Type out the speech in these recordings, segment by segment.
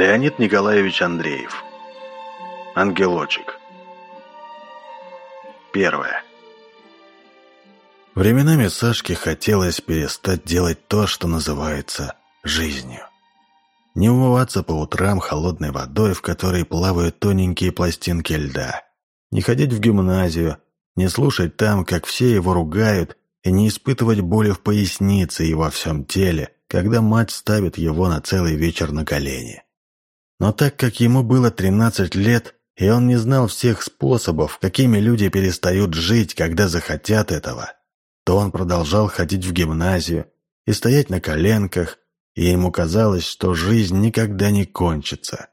Леонид Николаевич Андреев. Ангелочек. Первое. Временами Сашке хотелось перестать делать то, что называется жизнью. Не умываться по утрам холодной водой, в которой плавают тоненькие пластинки льда. Не ходить в гимназию, не слушать там, как все его ругают, и не испытывать боли в пояснице и во всем теле, когда мать ставит его на целый вечер на колени. Но так как ему было 13 лет, и он не знал всех способов, какими люди перестают жить, когда захотят этого, то он продолжал ходить в гимназию и стоять на коленках, и ему казалось, что жизнь никогда не кончится.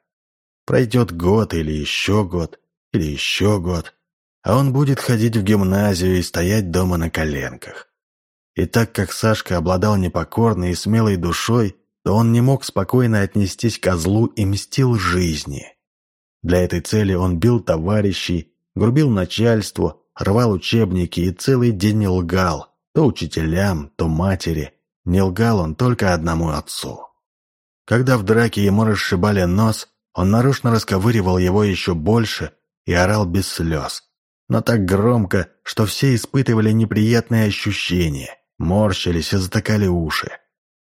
Пройдет год или еще год, или еще год, а он будет ходить в гимназию и стоять дома на коленках. И так как Сашка обладал непокорной и смелой душой, то он не мог спокойно отнестись к злу и мстил жизни. Для этой цели он бил товарищей, грубил начальству, рвал учебники и целый день лгал, то учителям, то матери. Не лгал он только одному отцу. Когда в драке ему расшибали нос, он нарочно расковыривал его еще больше и орал без слез, но так громко, что все испытывали неприятные ощущения, морщились и затыкали уши.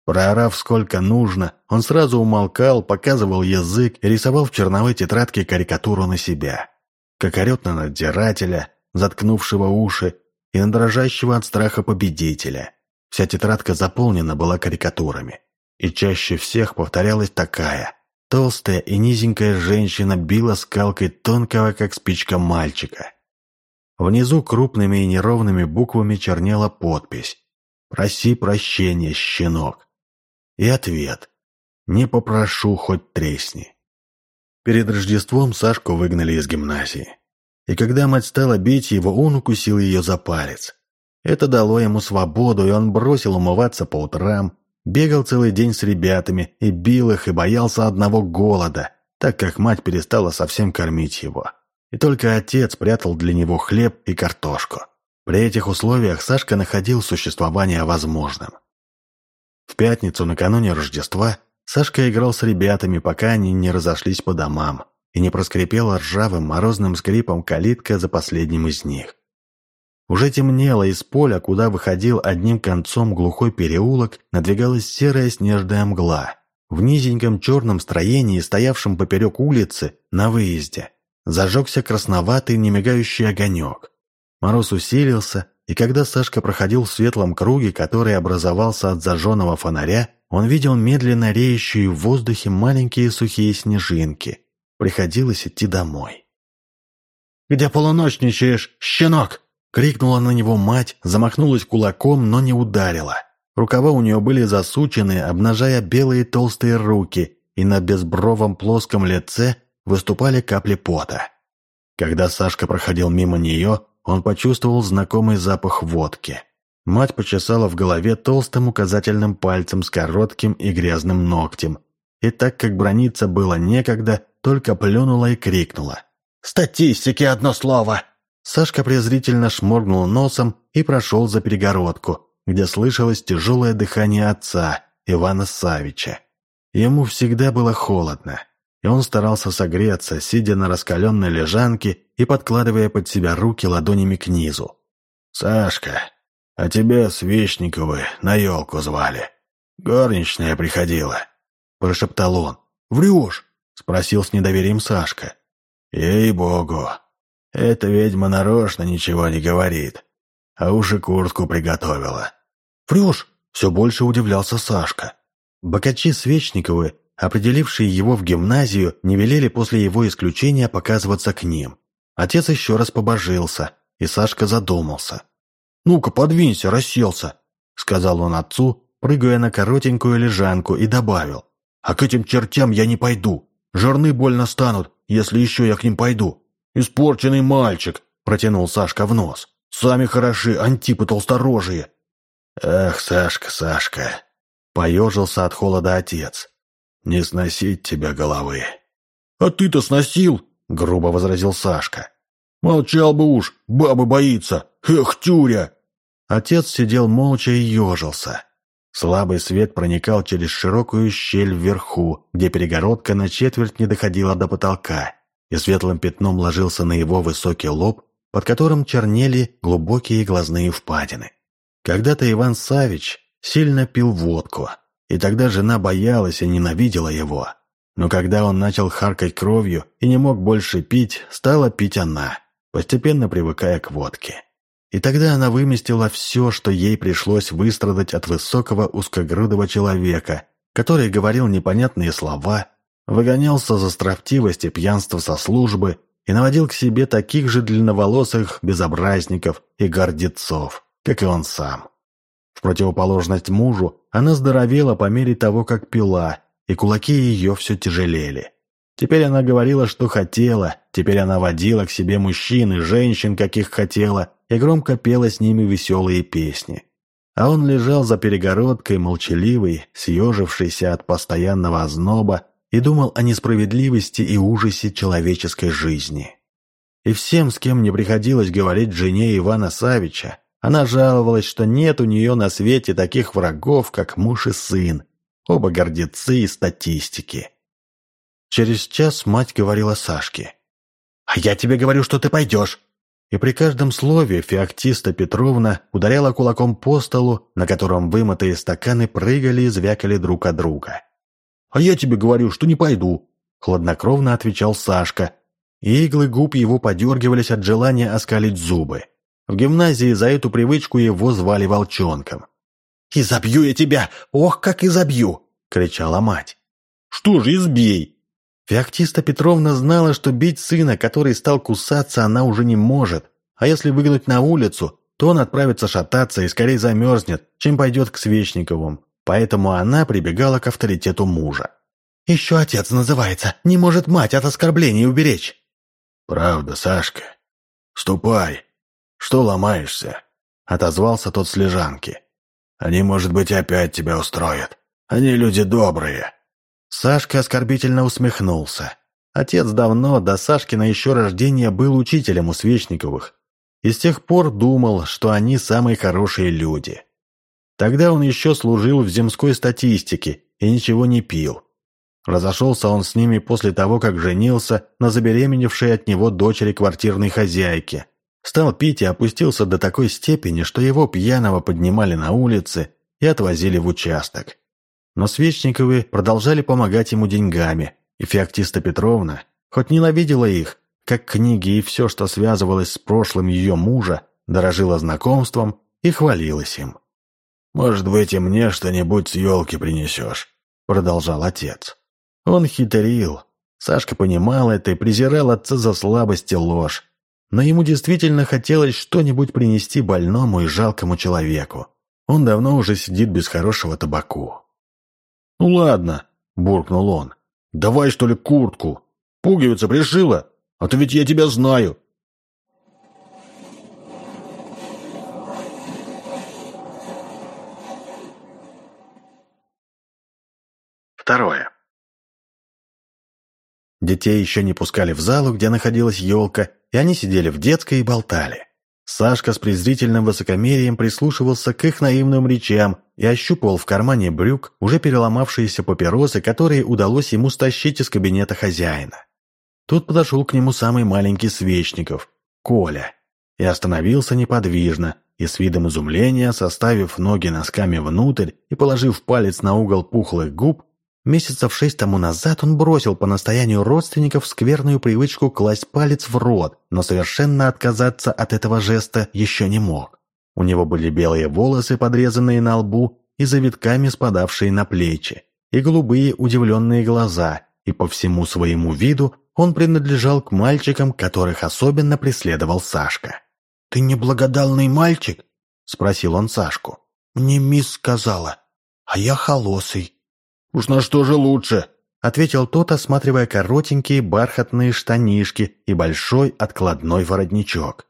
Проорав сколько нужно, он сразу умолкал, показывал язык и рисовал в черновой тетрадке карикатуру на себя. Как орет на надзирателя, заткнувшего уши, и на дрожащего от страха победителя. Вся тетрадка заполнена была карикатурами. И чаще всех повторялась такая. Толстая и низенькая женщина била скалкой тонкого, как спичка, мальчика. Внизу крупными и неровными буквами чернела подпись «Проси прощения, щенок». И ответ «Не попрошу, хоть тресни». Перед Рождеством Сашку выгнали из гимназии. И когда мать стала бить его, он укусил ее за палец. Это дало ему свободу, и он бросил умываться по утрам, бегал целый день с ребятами и бил их, и боялся одного голода, так как мать перестала совсем кормить его. И только отец прятал для него хлеб и картошку. При этих условиях Сашка находил существование возможным. В пятницу, накануне Рождества, Сашка играл с ребятами, пока они не разошлись по домам, и не проскрипела ржавым морозным скрипом калитка за последним из них. Уже темнело, из поля, куда выходил одним концом глухой переулок, надвигалась серая снежная мгла. В низеньком черном строении, стоявшем поперек улицы, на выезде, зажегся красноватый немигающий огонек. Мороз усилился, и когда Сашка проходил в светлом круге, который образовался от зажженного фонаря, он видел медленно реющие в воздухе маленькие сухие снежинки. Приходилось идти домой. «Где полуночничаешь, щенок?» — крикнула на него мать, замахнулась кулаком, но не ударила. Рукава у нее были засучены, обнажая белые толстые руки, и на безбровом плоском лице выступали капли пота. Когда Сашка проходил мимо нее, он почувствовал знакомый запах водки. Мать почесала в голове толстым указательным пальцем с коротким и грязным ногтем. И так как брониться было некогда, только плюнула и крикнула. «Статистики одно слово!» Сашка презрительно шморгнул носом и прошел за перегородку, где слышалось тяжелое дыхание отца, Ивана Савича. Ему всегда было холодно он старался согреться, сидя на раскаленной лежанке и подкладывая под себя руки ладонями к низу. «Сашка, а тебя Свечниковы на елку звали. Горничная приходила», — прошептал он. «Врешь?» — спросил с недоверием Сашка. «Ей-богу, эта ведьма нарочно ничего не говорит, а уж куртку приготовила». «Врешь?» — все больше удивлялся Сашка. Бокачи Свечниковы определившие его в гимназию, не велели после его исключения показываться к ним. Отец еще раз побожился, и Сашка задумался. «Ну-ка, подвинься, расселся», — сказал он отцу, прыгая на коротенькую лежанку, и добавил. «А к этим чертям я не пойду. Жирны больно станут, если еще я к ним пойду. Испорченный мальчик», — протянул Сашка в нос. «Сами хороши, антипы толсторожие». «Эх, Сашка, Сашка», — поежился от холода отец. Не сносить тебя головы. А ты-то сносил, грубо возразил Сашка. Молчал бы уж, бабы боится. Эх, тюря. Отец сидел молча и ежился. Слабый свет проникал через широкую щель вверху, где перегородка на четверть не доходила до потолка, и светлым пятном ложился на его высокий лоб, под которым чернели глубокие глазные впадины. Когда-то Иван Савич сильно пил водку, и тогда жена боялась и ненавидела его. Но когда он начал харкать кровью и не мог больше пить, стала пить она, постепенно привыкая к водке. И тогда она выместила все, что ей пришлось выстрадать от высокого узкогрудого человека, который говорил непонятные слова, выгонялся за строптивость и пьянство со службы и наводил к себе таких же длинноволосых безобразников и гордецов, как и он сам. В противоположность мужу, она здоровела по мере того, как пила, и кулаки ее все тяжелели. Теперь она говорила, что хотела, теперь она водила к себе мужчин и женщин, каких хотела, и громко пела с ними веселые песни. А он лежал за перегородкой, молчаливый, съежившийся от постоянного озноба, и думал о несправедливости и ужасе человеческой жизни. И всем, с кем мне приходилось говорить жене Ивана Савича, она жаловалась, что нет у нее на свете таких врагов, как муж и сын, оба гордецы и статистики. Через час мать говорила Сашке. «А я тебе говорю, что ты пойдешь!» И при каждом слове Феоктиста Петровна ударяла кулаком по столу, на котором вымытые стаканы прыгали и звякали друг от друга. «А я тебе говорю, что не пойду!» Хладнокровно отвечал Сашка. И иглы губ его подергивались от желания оскалить зубы. В гимназии за эту привычку его звали волчонком. «И забью я тебя! Ох, как и забью!» — кричала мать. «Что же, избей!» Феоктиста Петровна знала, что бить сына, который стал кусаться, она уже не может, а если выгнать на улицу, то он отправится шататься и скорее замерзнет, чем пойдет к Свечниковым, поэтому она прибегала к авторитету мужа. «Еще отец называется, не может мать от оскорблений уберечь». «Правда, Сашка. Ступай. Что ломаешься?» — отозвался тот с лежанки. «Они, может быть, опять тебя устроят. Они люди добрые». Сашка оскорбительно усмехнулся. Отец давно, до Сашкина еще рождения, был учителем у Свечниковых. И с тех пор думал, что они самые хорошие люди. Тогда он еще служил в земской статистике и ничего не пил. Разошелся он с ними после того, как женился на забеременевшей от него дочери квартирной хозяйки. Стал пить и опустился до такой степени, что его пьяного поднимали на улице и отвозили в участок. Но Свечниковы продолжали помогать ему деньгами, и Феоктиста Петровна, хоть ненавидела их, как книги и все, что связывалось с прошлым ее мужа, дорожила знакомством и хвалилась им. «Может быть, и мне что-нибудь с елки принесешь», — продолжал отец. Он хитрил. Сашка понимал это и презирал отца за слабость и ложь. Но ему действительно хотелось что-нибудь принести больному и жалкому человеку. Он давно уже сидит без хорошего табаку. «Ну ладно», — буркнул он. «Давай, что ли, куртку? Пуговица пришила? А то ведь я тебя знаю». Второе. Детей еще не пускали в залу, где находилась елка, и они сидели в детской и болтали. Сашка с презрительным высокомерием прислушивался к их наивным речам и ощупывал в кармане брюк уже переломавшиеся папиросы, которые удалось ему стащить из кабинета хозяина. Тут подошел к нему самый маленький Свечников, Коля, и остановился неподвижно, и с видом изумления, составив ноги носками внутрь и положив палец на угол пухлых губ, Месяцев шесть тому назад он бросил по настоянию родственников скверную привычку класть палец в рот, но совершенно отказаться от этого жеста еще не мог. У него были белые волосы, подрезанные на лбу и завитками спадавшие на плечи, и голубые удивленные глаза, и по всему своему виду он принадлежал к мальчикам, которых особенно преследовал Сашка. «Ты неблагодарный мальчик?» — спросил он Сашку. «Мне мисс сказала, а я холосый». «Уж на что же лучше?» — ответил тот, осматривая коротенькие бархатные штанишки и большой откладной воротничок.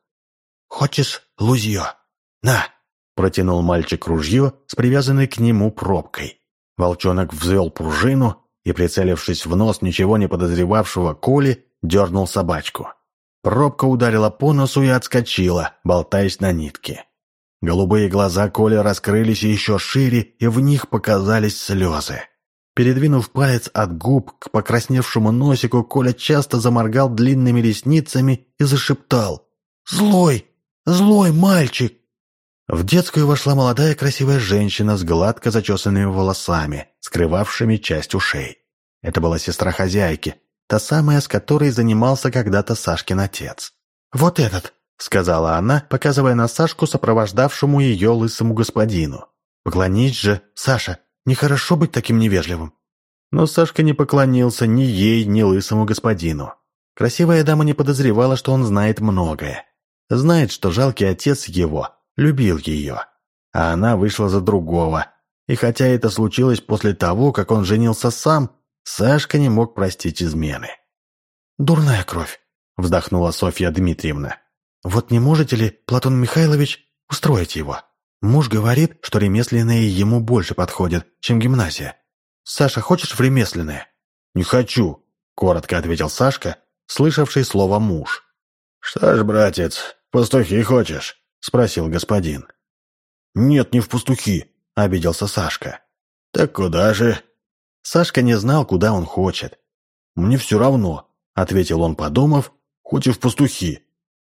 «Хочешь лузье? На!» — протянул мальчик ружье с привязанной к нему пробкой. Волчонок взвел пружину и, прицелившись в нос ничего не подозревавшего Коли, дернул собачку. Пробка ударила по носу и отскочила, болтаясь на нитке. Голубые глаза Коли раскрылись еще шире, и в них показались слезы. Передвинув палец от губ к покрасневшему носику, Коля часто заморгал длинными ресницами и зашептал «Злой! Злой мальчик!» В детскую вошла молодая красивая женщина с гладко зачесанными волосами, скрывавшими часть ушей. Это была сестра хозяйки, та самая, с которой занимался когда-то Сашкин отец. «Вот этот!» — сказала она, показывая на Сашку, сопровождавшему ее лысому господину. «Поклонись же, Саша, Нехорошо быть таким невежливым». Но Сашка не поклонился ни ей, ни лысому господину. Красивая дама не подозревала, что он знает многое. Знает, что жалкий отец его любил ее, а она вышла за другого. И хотя это случилось после того, как он женился сам, Сашка не мог простить измены. «Дурная кровь», — вздохнула Софья Дмитриевна. «Вот не можете ли, Платон Михайлович, устроить его?» Муж говорит, что ремесленные ему больше подходят, чем гимназия. Саша, хочешь в ремесленное? Не хочу, коротко ответил Сашка, слышавший слово муж. Что ж, братец, пастухи хочешь? спросил господин. Нет, не в пастухи, обиделся Сашка. Так куда же? Сашка не знал, куда он хочет. Мне все равно, ответил он, подумав, хоть и в пастухи.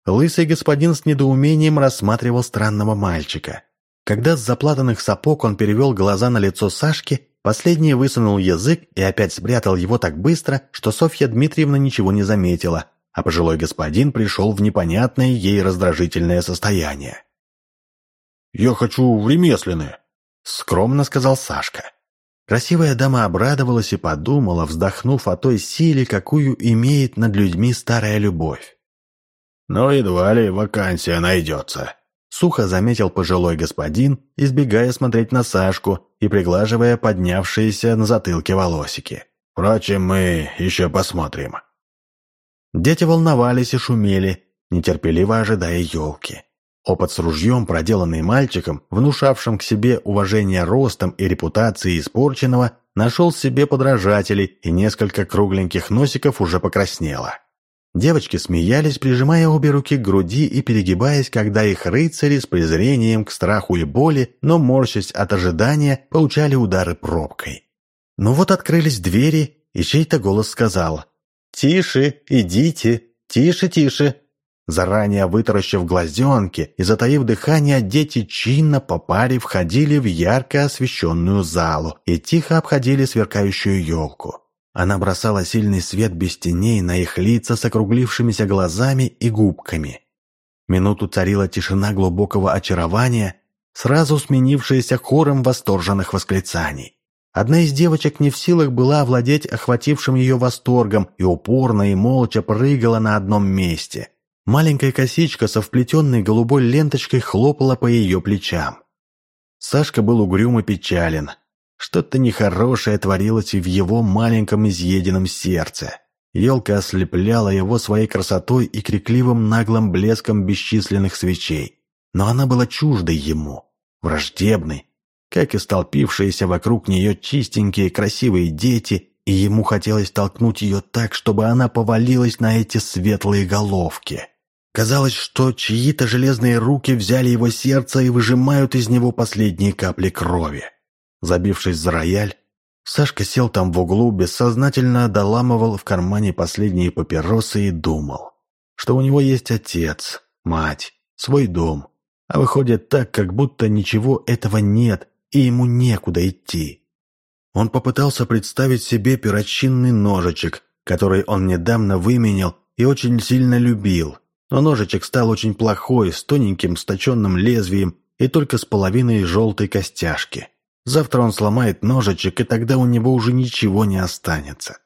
Лысый господин с недоумением рассматривал странного мальчика. Когда с заплатанных сапог он перевел глаза на лицо Сашки, последний высунул язык и опять спрятал его так быстро, что Софья Дмитриевна ничего не заметила, а пожилой господин пришел в непонятное ей раздражительное состояние. «Я хочу в ремесленное», — скромно сказал Сашка. Красивая дама обрадовалась и подумала, вздохнув о той силе, какую имеет над людьми старая любовь. «Ну, едва ли вакансия найдется», Сухо заметил пожилой господин, избегая смотреть на Сашку и приглаживая поднявшиеся на затылке волосики. «Впрочем, мы еще посмотрим». Дети волновались и шумели, нетерпеливо ожидая елки. Опыт с ружьем, проделанный мальчиком, внушавшим к себе уважение ростом и репутацией испорченного, нашел себе подражателей, и несколько кругленьких носиков уже покраснело. Девочки смеялись, прижимая обе руки к груди и перегибаясь, когда их рыцари с презрением к страху и боли, но морщась от ожидания, получали удары пробкой. Но вот открылись двери, и чей-то голос сказал «Тише, идите, тише, тише». Заранее вытаращив глазенки и затаив дыхание, дети чинно по паре входили в ярко освещенную залу и тихо обходили сверкающую елку. Она бросала сильный свет без теней на их лица с округлившимися глазами и губками. Минуту царила тишина глубокого очарования, сразу сменившаяся хором восторженных восклицаний. Одна из девочек не в силах была овладеть охватившим ее восторгом и упорно и молча прыгала на одном месте. Маленькая косичка со вплетенной голубой ленточкой хлопала по ее плечам. Сашка был угрюм и печален. Что-то нехорошее творилось и в его маленьком изъеденном сердце. Елка ослепляла его своей красотой и крикливым наглым блеском бесчисленных свечей. Но она была чуждой ему, враждебной, как и столпившиеся вокруг нее чистенькие красивые дети, и ему хотелось толкнуть ее так, чтобы она повалилась на эти светлые головки. Казалось, что чьи-то железные руки взяли его сердце и выжимают из него последние капли крови. Забившись за рояль, Сашка сел там в углу, бессознательно доламывал в кармане последние папиросы и думал, что у него есть отец, мать, свой дом, а выходит так, как будто ничего этого нет, и ему некуда идти. Он попытался представить себе перочинный ножичек, который он недавно выменял и очень сильно любил, но ножичек стал очень плохой, с тоненьким сточенным лезвием и только с половиной желтой костяшки. Завтра он сломает ножичек, и тогда у него уже ничего не останется.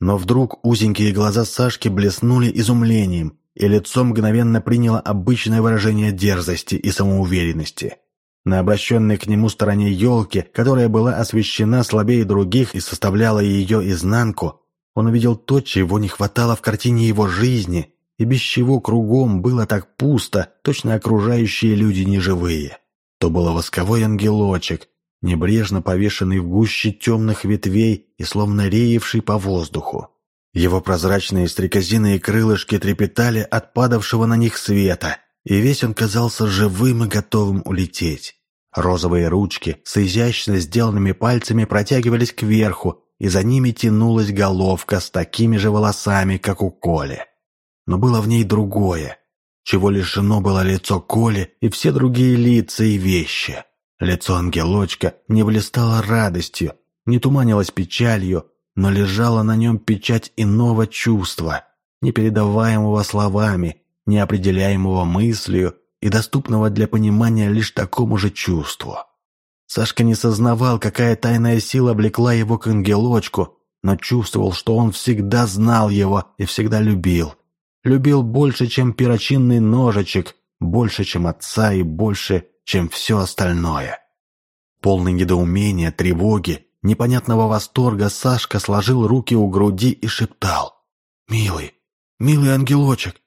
Но вдруг узенькие глаза Сашки блеснули изумлением, и лицо мгновенно приняло обычное выражение дерзости и самоуверенности. На обращенной к нему стороне елки, которая была освещена слабее других и составляла ее изнанку, он увидел то, чего не хватало в картине его жизни, и без чего кругом было так пусто, точно окружающие люди неживые. То был восковой ангелочек, небрежно повешенный в гуще темных ветвей и словно реевший по воздуху. Его прозрачные стрекозиные крылышки трепетали от падавшего на них света, и весь он казался живым и готовым улететь. Розовые ручки с изящно сделанными пальцами протягивались кверху, и за ними тянулась головка с такими же волосами, как у Коли. Но было в ней другое, чего лишено было лицо Коли и все другие лица и вещи. Лицо ангелочка не блистало радостью, не туманилось печалью, но лежала на нем печать иного чувства, непередаваемого словами, неопределяемого мыслью и доступного для понимания лишь такому же чувству. Сашка не сознавал, какая тайная сила облекла его к ангелочку, но чувствовал, что он всегда знал его и всегда любил. Любил больше, чем перочинный ножичек, больше, чем отца и больше, чем все остальное. Полный недоумения, тревоги, непонятного восторга Сашка сложил руки у груди и шептал «Милый, милый ангелочек!»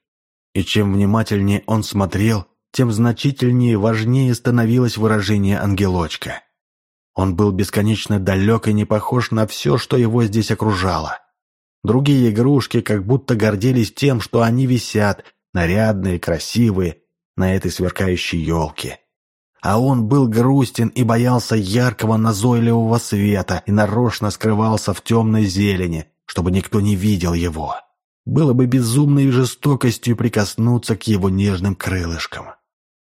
И чем внимательнее он смотрел, тем значительнее и важнее становилось выражение ангелочка. Он был бесконечно далек и не похож на все, что его здесь окружало. Другие игрушки как будто гордились тем, что они висят, нарядные, красивые, на этой сверкающей елке. А он был грустен и боялся яркого назойливого света и нарочно скрывался в темной зелени, чтобы никто не видел его. Было бы безумной жестокостью прикоснуться к его нежным крылышкам.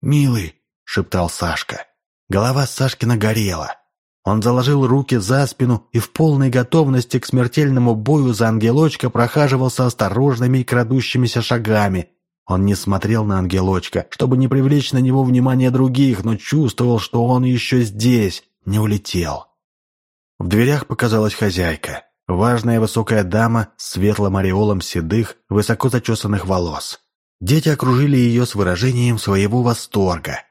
«Милый», — шептал Сашка. Голова Сашкина горела. Он заложил руки за спину и в полной готовности к смертельному бою за ангелочка прохаживался осторожными и крадущимися шагами. Он не смотрел на ангелочка, чтобы не привлечь на него внимание других, но чувствовал, что он еще здесь, не улетел. В дверях показалась хозяйка. Важная высокая дама с светлым ореолом седых, высоко зачесанных волос. Дети окружили ее с выражением своего восторга.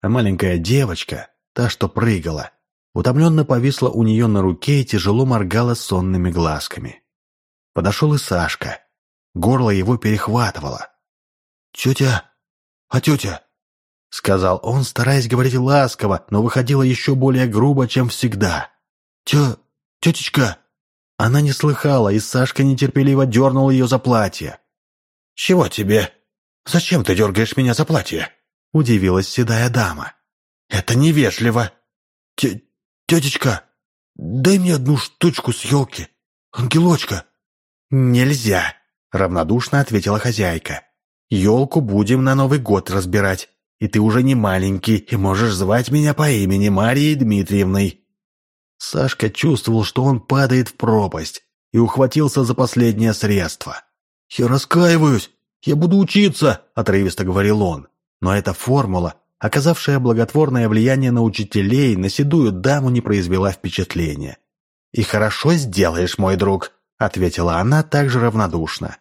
А маленькая девочка, та, что прыгала, утомленно повисла у нее на руке и тяжело моргала сонными глазками. Подошел и Сашка. Горло его перехватывало. «Тетя! А тетя?» — сказал он, стараясь говорить ласково, но выходило еще более грубо, чем всегда. «Тё... тетечка!» Она не слыхала, и Сашка нетерпеливо дернул ее за платье. «Чего тебе?» «Зачем ты дергаешь меня за платье?» — удивилась седая дама. «Это невежливо!» Т «Тетечка, дай мне одну штучку с елки. Ангелочка!» «Нельзя!» — равнодушно ответила хозяйка. «Елку будем на Новый год разбирать, и ты уже не маленький, и можешь звать меня по имени Марией Дмитриевной». Сашка чувствовал, что он падает в пропасть, и ухватился за последнее средство. «Я раскаиваюсь!» «Я буду учиться», — отрывисто говорил он. Но эта формула, оказавшая благотворное влияние на учителей, на седую даму не произвела впечатления. «И хорошо сделаешь, мой друг», — ответила она также равнодушно.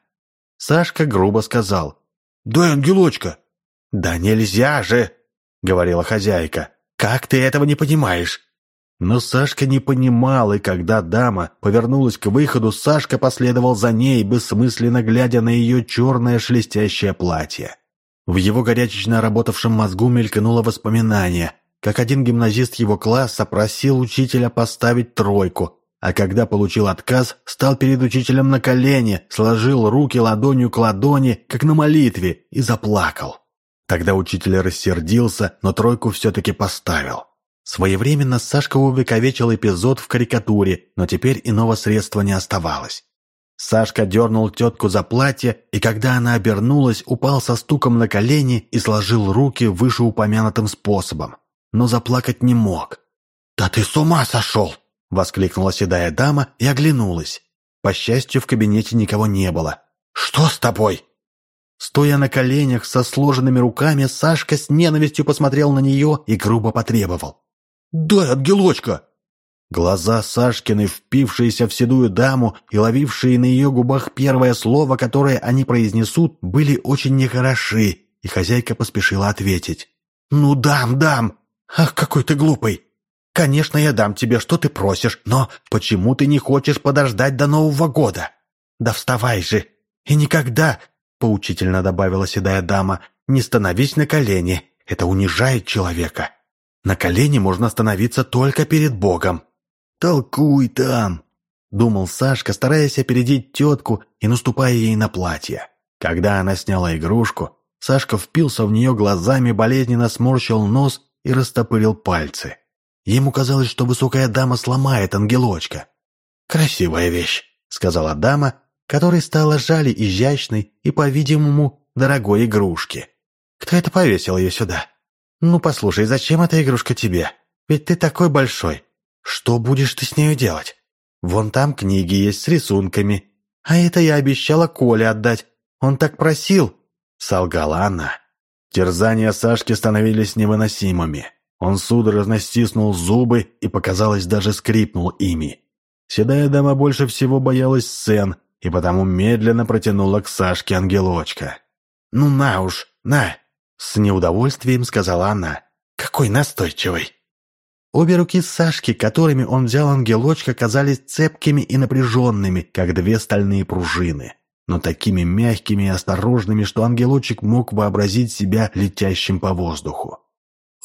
Сашка грубо сказал. «Дай ангелочка». «Да нельзя же», — говорила хозяйка. «Как ты этого не понимаешь?» Но Сашка не понимал, и когда дама повернулась к выходу, Сашка последовал за ней, бессмысленно глядя на ее черное шелестящее платье. В его горячечно работавшем мозгу мелькнуло воспоминание, как один гимназист его класса просил учителя поставить тройку, а когда получил отказ, стал перед учителем на колени, сложил руки ладонью к ладони, как на молитве, и заплакал. Тогда учитель рассердился, но тройку все-таки поставил. Своевременно Сашка увековечил эпизод в карикатуре, но теперь иного средства не оставалось. Сашка дернул тетку за платье, и когда она обернулась, упал со стуком на колени и сложил руки вышеупомянутым способом. Но заплакать не мог. «Да ты с ума сошел!» — воскликнула седая дама и оглянулась. По счастью, в кабинете никого не было. «Что с тобой?» Стоя на коленях со сложенными руками, Сашка с ненавистью посмотрел на нее и грубо потребовал. «Дай ангелочка!» Глаза Сашкины, впившиеся в седую даму и ловившие на ее губах первое слово, которое они произнесут, были очень нехороши, и хозяйка поспешила ответить. «Ну дам, дам! Ах, какой ты глупый! Конечно, я дам тебе, что ты просишь, но почему ты не хочешь подождать до Нового года? Да вставай же! И никогда, — поучительно добавила седая дама, — не становись на колени, это унижает человека!» На колени можно становиться только перед Богом. «Толкуй там!» — думал Сашка, стараясь опередить тетку и наступая ей на платье. Когда она сняла игрушку, Сашка впился в нее глазами, болезненно сморщил нос и растопырил пальцы. Ему казалось, что высокая дама сломает ангелочка. «Красивая вещь», — сказала дама, которой стала жаль изящной и, по-видимому, дорогой игрушки. «Кто это повесил ее сюда?» «Ну, послушай, зачем эта игрушка тебе? Ведь ты такой большой. Что будешь ты с нею делать? Вон там книги есть с рисунками. А это я обещала Коле отдать. Он так просил!» Солгала она. Терзания Сашки становились невыносимыми. Он судорожно стиснул зубы и, показалось, даже скрипнул ими. Седая дама больше всего боялась сцен и потому медленно протянула к Сашке ангелочка. «Ну на уж, на!» — с неудовольствием сказала она. «Какой настойчивый!» Обе руки Сашки, которыми он взял ангелочка, казались цепкими и напряженными, как две стальные пружины, но такими мягкими и осторожными, что ангелочек мог вообразить себя летящим по воздуху.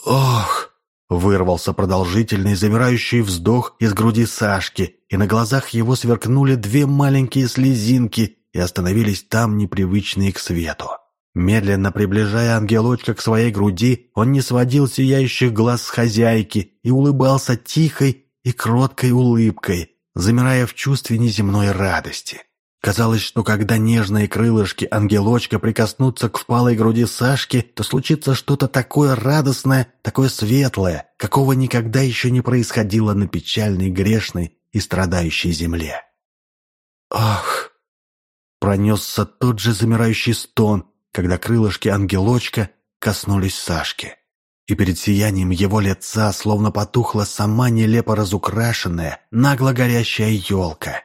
«Ох!» — вырвался продолжительный замирающий вздох из груди Сашки, и на глазах его сверкнули две маленькие слезинки и остановились там, непривычные к свету. Медленно приближая ангелочка к своей груди, он не сводил сияющих глаз с хозяйки и улыбался тихой и кроткой улыбкой, замирая в чувстве неземной радости. Казалось, что когда нежные крылышки ангелочка прикоснутся к впалой груди Сашки, то случится что-то такое радостное, такое светлое, какого никогда еще не происходило на печальной, грешной и страдающей земле. «Ах!» Пронесся тот же замирающий стон, когда крылышки ангелочка коснулись Сашки. И перед сиянием его лица словно потухла сама нелепо разукрашенная, нагло горящая елка.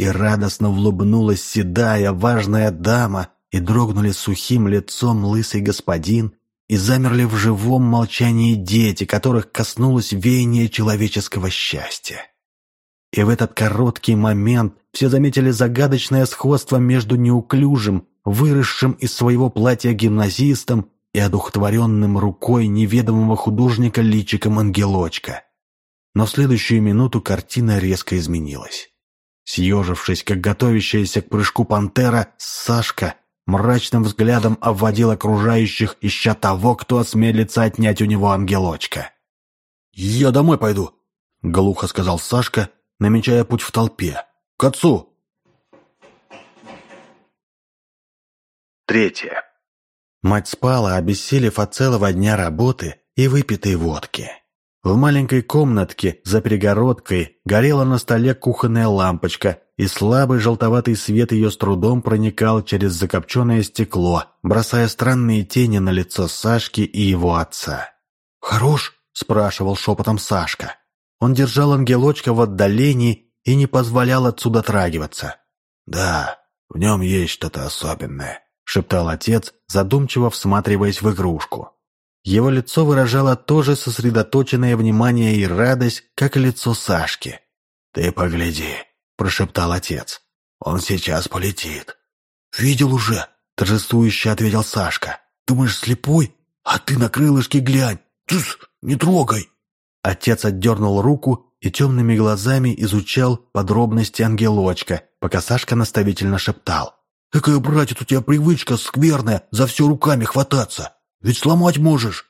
И радостно влюбнулась седая, важная дама, и дрогнули сухим лицом лысый господин, и замерли в живом молчании дети, которых коснулось веяние человеческого счастья. И в этот короткий момент все заметили загадочное сходство между неуклюжим, выросшим из своего платья гимназистом и одухотворенным рукой неведомого художника личиком ангелочка. Но в следующую минуту картина резко изменилась. Съежившись, как готовящаяся к прыжку пантера, Сашка мрачным взглядом обводил окружающих, ища того, кто осмелится отнять у него ангелочка. «Я домой пойду», — глухо сказал Сашка, намечая путь в толпе. «К отцу!» Третье. Мать спала, обессилев от целого дня работы и выпитой водки. В маленькой комнатке за перегородкой горела на столе кухонная лампочка, и слабый желтоватый свет ее с трудом проникал через закопченное стекло, бросая странные тени на лицо Сашки и его отца. «Хорош?» – спрашивал шепотом Сашка. Он держал ангелочка в отдалении и не позволял отцу дотрагиваться. «Да, в нем есть что-то особенное», шептал отец, задумчиво всматриваясь в игрушку. Его лицо выражало то же сосредоточенное внимание и радость, как и лицо Сашки. «Ты погляди», – прошептал отец. «Он сейчас полетит». «Видел уже», – торжествующе ответил Сашка. «Думаешь, слепой? А ты на крылышке глянь! Тус, не трогай!» Отец отдернул руку и темными глазами изучал подробности ангелочка, пока Сашка наставительно шептал. Какая, братец, у тебя привычка скверная за все руками хвататься. Ведь сломать можешь.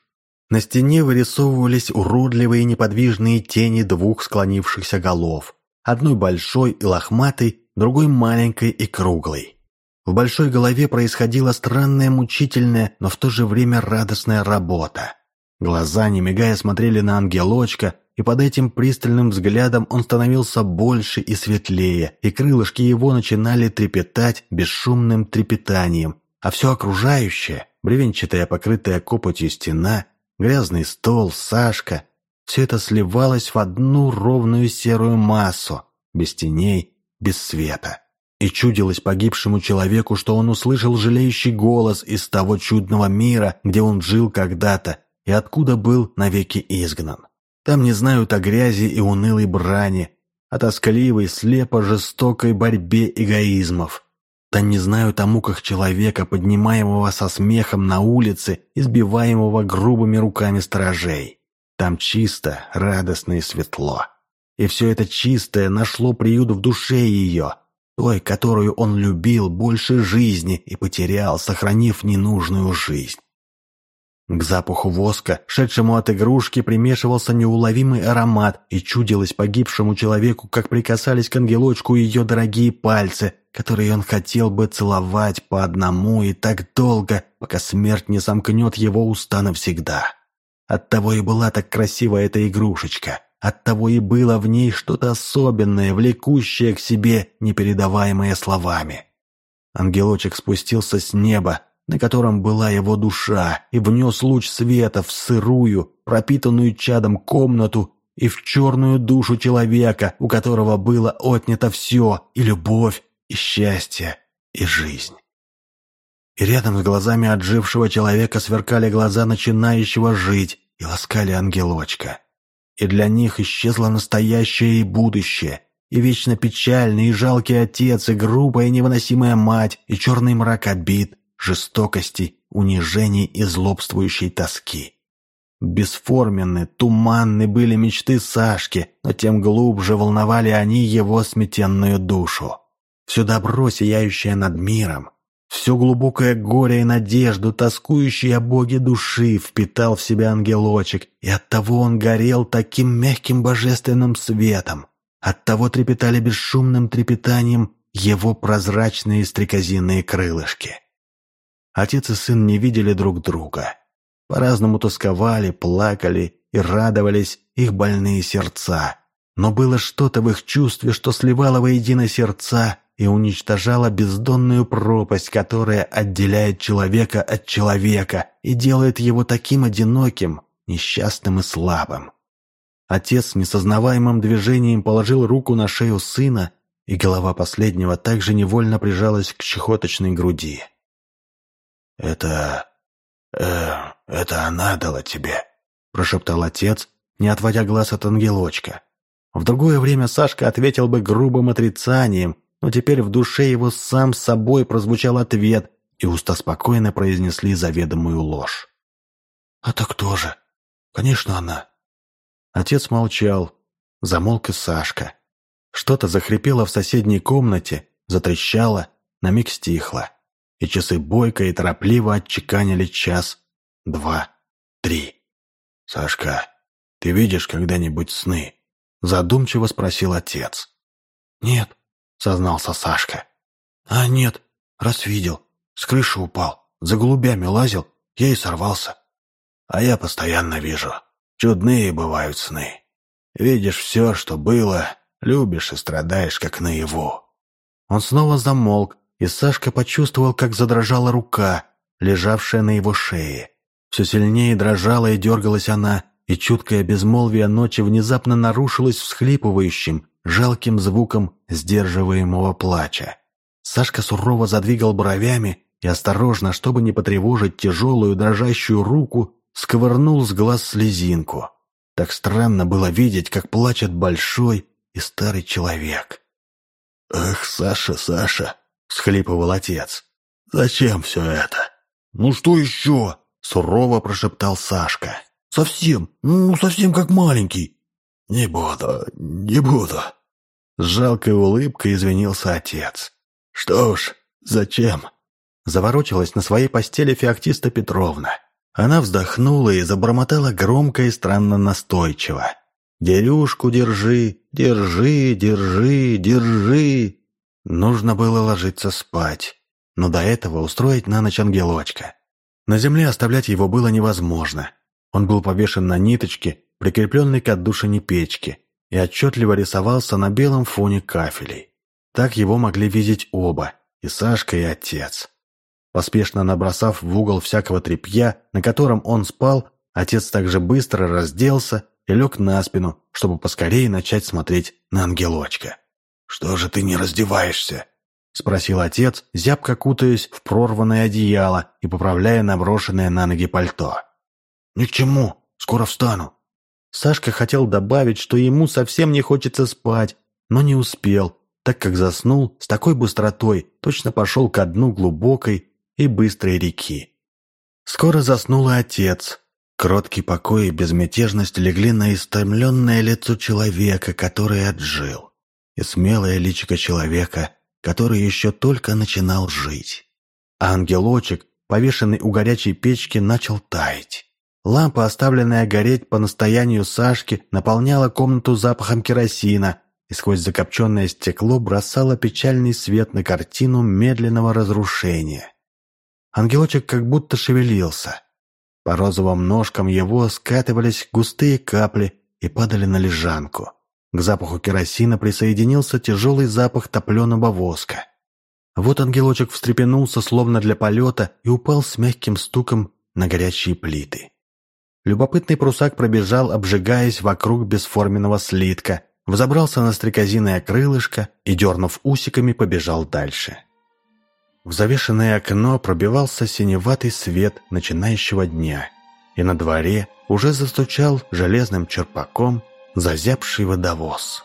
На стене вырисовывались уродливые неподвижные тени двух склонившихся голов. Одной большой и лохматой, другой маленькой и круглой. В большой голове происходила странная, мучительная, но в то же время радостная работа. Глаза, не мигая, смотрели на ангелочка, и под этим пристальным взглядом он становился больше и светлее, и крылышки его начинали трепетать бесшумным трепетанием, а все окружающее, бревенчатая покрытая копотью стена, грязный стол, Сашка, все это сливалось в одну ровную серую массу, без теней, без света. И чудилось погибшему человеку, что он услышал жалеющий голос из того чудного мира, где он жил когда-то и откуда был навеки изгнан. Там не знают о грязи и унылой брани, о тоскливой, слепо-жестокой борьбе эгоизмов. Там не знают о муках человека, поднимаемого со смехом на улице, избиваемого грубыми руками сторожей. Там чисто, радостно и светло. И все это чистое нашло приют в душе ее. той, которую он любил больше жизни и потерял, сохранив ненужную жизнь. К запаху воска, шедшему от игрушки, примешивался неуловимый аромат, и чудилось погибшему человеку, как прикасались к ангелочку ее дорогие пальцы, которые он хотел бы целовать по одному и так долго, пока смерть не сомкнет его уста навсегда. Оттого и была так красива эта игрушечка, оттого и было в ней что-то особенное, влекущее к себе, непередаваемое словами. Ангелочек спустился с неба, на котором была его душа, и внес луч света в сырую, пропитанную чадом комнату и в черную душу человека, у которого было отнято все, и любовь, и счастье, и жизнь. И рядом с глазами отжившего человека сверкали глаза начинающего жить и ласкали ангелочка. И для них исчезло настоящее и будущее, и вечно печальный и жалкий отец, и грубая и невыносимая мать, и черный мрак обид, жестокости, унижений и злобствующей тоски. Бесформенны, туманны были мечты Сашки, но тем глубже волновали они его сметенную душу. Все добро, сияющее над миром, все глубокое горе и надежду, тоскующий о Боге души, впитал в себя ангелочек, и оттого он горел таким мягким божественным светом. Оттого трепетали бесшумным трепетанием его прозрачные стрекозинные крылышки. Отец и сын не видели друг друга. По-разному тосковали, плакали и радовались их больные сердца. Но было что-то в их чувстве, что сливало воедино сердца и уничтожало бездонную пропасть, которая отделяет человека от человека и делает его таким одиноким, несчастным и слабым. Отец с несознаваемым движением положил руку на шею сына, и голова последнего также невольно прижалась к чехоточной груди. «Это... э... это она дала тебе», — прошептал отец, не отводя глаз от ангелочка. В другое время Сашка ответил бы грубым отрицанием, но теперь в душе его сам собой прозвучал ответ, и уста спокойно произнесли заведомую ложь. «А так кто же? Конечно, она». Отец молчал. Замолк и Сашка. Что-то захрипело в соседней комнате, затрещало, на миг стихло и часы бойко и торопливо отчеканили час, два, три. «Сашка, ты видишь когда-нибудь сны?» – задумчиво спросил отец. «Нет», – сознался Сашка. «А нет, раз видел. С крыши упал, за голубями лазил, я и сорвался. А я постоянно вижу. Чудные бывают сны. Видишь все, что было, любишь и страдаешь, как наяву». Он снова замолк, и Сашка почувствовал, как задрожала рука, лежавшая на его шее. Все сильнее дрожала и дергалась она, и чуткое безмолвие ночи внезапно нарушилось всхлипывающим, жалким звуком сдерживаемого плача. Сашка сурово задвигал бровями и осторожно, чтобы не потревожить тяжелую дрожащую руку, сковырнул с глаз слезинку. Так странно было видеть, как плачет большой и старый человек. «Эх, Саша, Саша!» Всхлипывал отец. «Зачем все это?» «Ну что еще?» — сурово прошептал Сашка. «Совсем, ну совсем как маленький». «Не буду, не буду». С жалкой улыбкой извинился отец. «Что уж, зачем?» Заворочилась на своей постели Феоктиста Петровна. Она вздохнула и забормотала громко и странно настойчиво. «Дерюшку держи, держи, держи, держи!» Нужно было ложиться спать, но до этого устроить на ночь ангелочка. На земле оставлять его было невозможно. Он был повешен на ниточке, прикрепленной к отдушине печки, и отчетливо рисовался на белом фоне кафелей. Так его могли видеть оба, и Сашка, и отец. Поспешно набросав в угол всякого тряпья, на котором он спал, отец также быстро разделся и лег на спину, чтобы поскорее начать смотреть на ангелочка. «Что же ты не раздеваешься?» — спросил отец, зябко кутаясь в прорванное одеяло и поправляя наброшенное на ноги пальто. «Ни к чему, скоро встану». Сашка хотел добавить, что ему совсем не хочется спать, но не успел, так как заснул с такой быстротой, точно пошел ко дну глубокой и быстрой реки. Скоро заснул и отец. Кроткий покой и безмятежность легли на истомленное лицо человека, который отжил и смелое личико человека, который еще только начинал жить. А ангелочек, повешенный у горячей печки, начал таять. Лампа, оставленная гореть по настоянию Сашки, наполняла комнату запахом керосина и сквозь закопченное стекло бросала печальный свет на картину медленного разрушения. Ангелочек как будто шевелился. По розовым ножкам его скатывались густые капли и падали на лежанку. К запаху керосина присоединился тяжелый запах топленого воска. Вот ангелочек встрепенулся, словно для полета, и упал с мягким стуком на горячие плиты. Любопытный прусак пробежал, обжигаясь вокруг бесформенного слитка, взобрался на стрекозиное крылышко и, дернув усиками, побежал дальше. В завешенное окно пробивался синеватый свет начинающего дня, и на дворе уже застучал железным черпаком зазябший водовоз.